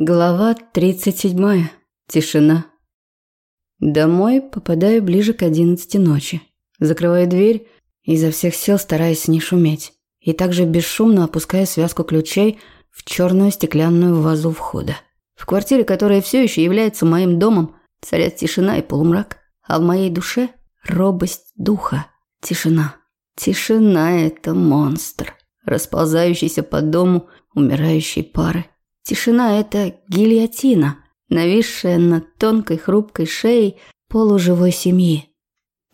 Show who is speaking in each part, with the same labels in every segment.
Speaker 1: Глава 37. Тишина. Домой попадаю ближе к одиннадцати ночи. Закрываю дверь, изо всех сил стараясь не шуметь. И также бесшумно опускаю связку ключей в черную стеклянную вазу входа. В квартире, которая все еще является моим домом, царят тишина и полумрак. А в моей душе робость духа. Тишина. Тишина – это монстр, расползающийся по дому умирающей пары. Тишина – это гильотина, нависшая над тонкой хрупкой шеей полуживой семьи.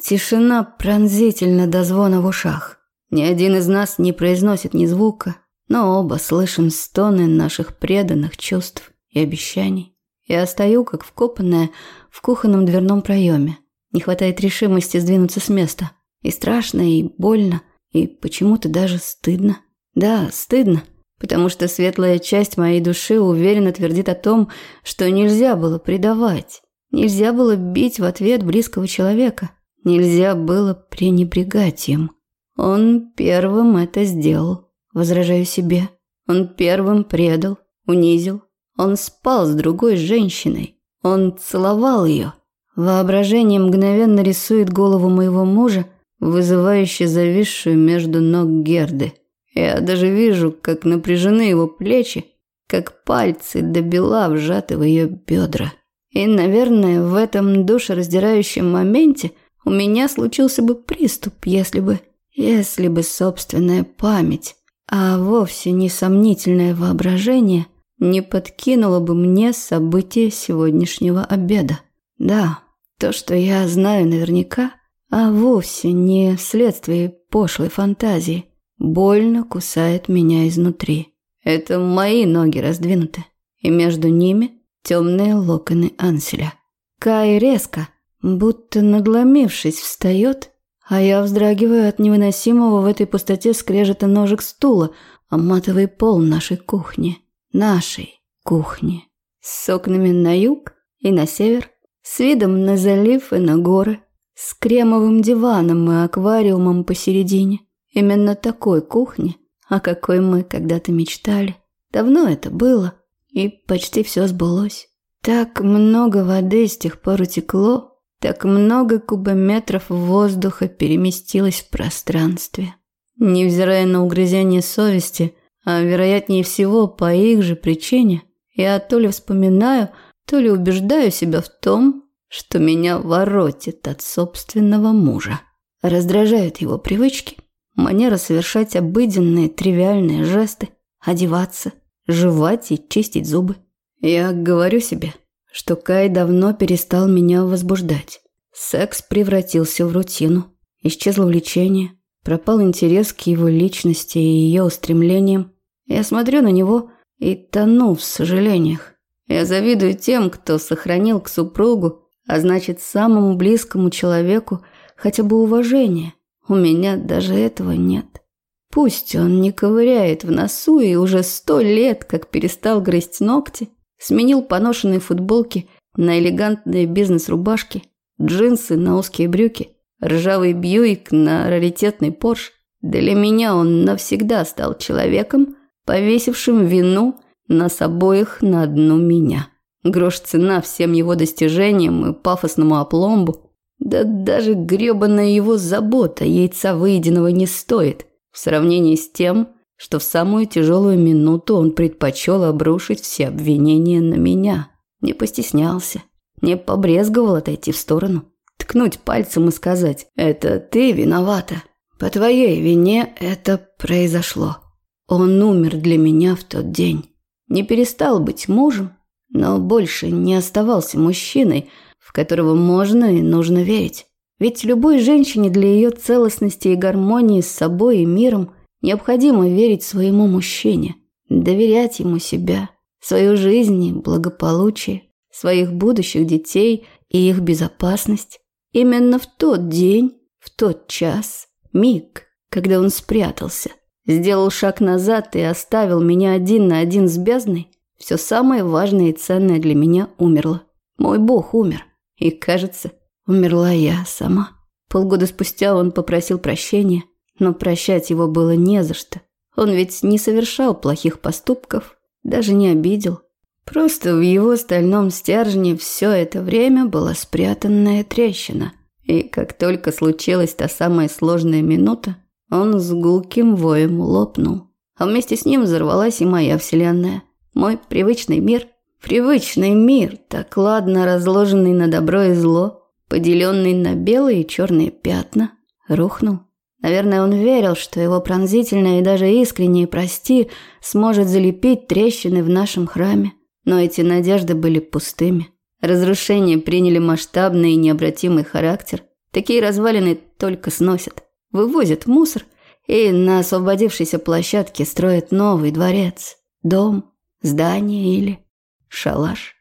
Speaker 1: Тишина пронзительна до звона в ушах. Ни один из нас не произносит ни звука, но оба слышим стоны наших преданных чувств и обещаний. Я стою, как вкопанная, в кухонном дверном проеме. Не хватает решимости сдвинуться с места. И страшно, и больно, и почему-то даже стыдно. Да, стыдно потому что светлая часть моей души уверенно твердит о том, что нельзя было предавать, нельзя было бить в ответ близкого человека, нельзя было пренебрегать им. Он первым это сделал, возражаю себе. Он первым предал, унизил. Он спал с другой женщиной. Он целовал ее. Воображение мгновенно рисует голову моего мужа, вызывающе зависшую между ног Герды – я даже вижу, как напряжены его плечи, как пальцы до бела вжаты в ее бедра. И, наверное, в этом душераздирающем моменте у меня случился бы приступ, если бы... Если бы собственная память, а вовсе не сомнительное воображение, не подкинуло бы мне события сегодняшнего обеда. Да, то, что я знаю наверняка, а вовсе не вследствие пошлой фантазии – больно кусает меня изнутри. Это мои ноги раздвинуты, и между ними темные локоны Анселя. Кай резко, будто надломившись, встает, а я вздрагиваю от невыносимого в этой пустоте скрежета ножек стула, а матовый пол нашей кухни. Нашей кухни. С окнами на юг и на север, с видом на залив и на горы, с кремовым диваном и аквариумом посередине. Именно такой кухни, о какой мы когда-то мечтали. Давно это было, и почти все сбылось. Так много воды с тех пор утекло, так много кубометров воздуха переместилось в пространстве. Невзирая на угрызение совести, а вероятнее всего по их же причине, я то ли вспоминаю, то ли убеждаю себя в том, что меня воротит от собственного мужа. Раздражают его привычки, манера совершать обыденные тривиальные жесты, одеваться, жевать и чистить зубы. Я говорю себе, что Кай давно перестал меня возбуждать. Секс превратился в рутину. Исчезло влечение, пропал интерес к его личности и ее устремлениям. Я смотрю на него и тону в сожалениях. Я завидую тем, кто сохранил к супругу, а значит, самому близкому человеку хотя бы уважение – у меня даже этого нет. Пусть он не ковыряет в носу и уже сто лет, как перестал грызть ногти, сменил поношенные футболки на элегантные бизнес-рубашки, джинсы на узкие брюки, ржавый Бьюик на раритетный Порш. Для меня он навсегда стал человеком, повесившим вину нас обоих на одну меня. Грош цена всем его достижениям и пафосному опломбу, да даже грёбаная его забота яйца выеденного не стоит в сравнении с тем, что в самую тяжелую минуту он предпочел обрушить все обвинения на меня. Не постеснялся, не побрезговал отойти в сторону, ткнуть пальцем и сказать «Это ты виновата, по твоей вине это произошло». Он умер для меня в тот день. Не перестал быть мужем, но больше не оставался мужчиной – которого можно и нужно верить. Ведь любой женщине для ее целостности и гармонии с собой и миром необходимо верить своему мужчине, доверять ему себя, свою жизнь и благополучие, своих будущих детей и их безопасность. Именно в тот день, в тот час, миг, когда он спрятался, сделал шаг назад и оставил меня один на один с бездной, все самое важное и ценное для меня умерло. Мой Бог умер. И, кажется, умерла я сама. Полгода спустя он попросил прощения, но прощать его было не за что. Он ведь не совершал плохих поступков, даже не обидел. Просто в его стальном стержне все это время была спрятанная трещина. И как только случилась та самая сложная минута, он с гулким воем лопнул. А вместе с ним взорвалась и моя вселенная. Мой привычный мир. Привычный мир, так ладно разложенный на добро и зло, поделенный на белые и черные пятна, рухнул. Наверное, он верил, что его пронзительное и даже искреннее «прости» сможет залепить трещины в нашем храме. Но эти надежды были пустыми. Разрушения приняли масштабный и необратимый характер. Такие развалины только сносят, вывозят мусор и на освободившейся площадке строят новый дворец, дом, здание или шалаш.